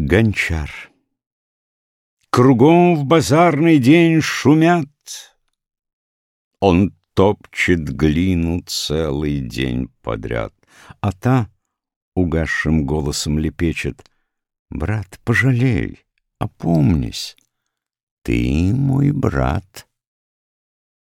Гончар Кругом в базарный день шумят. Он топчет глину целый день подряд, А та угасшим голосом лепечет. Брат, пожалей, опомнись, Ты мой брат.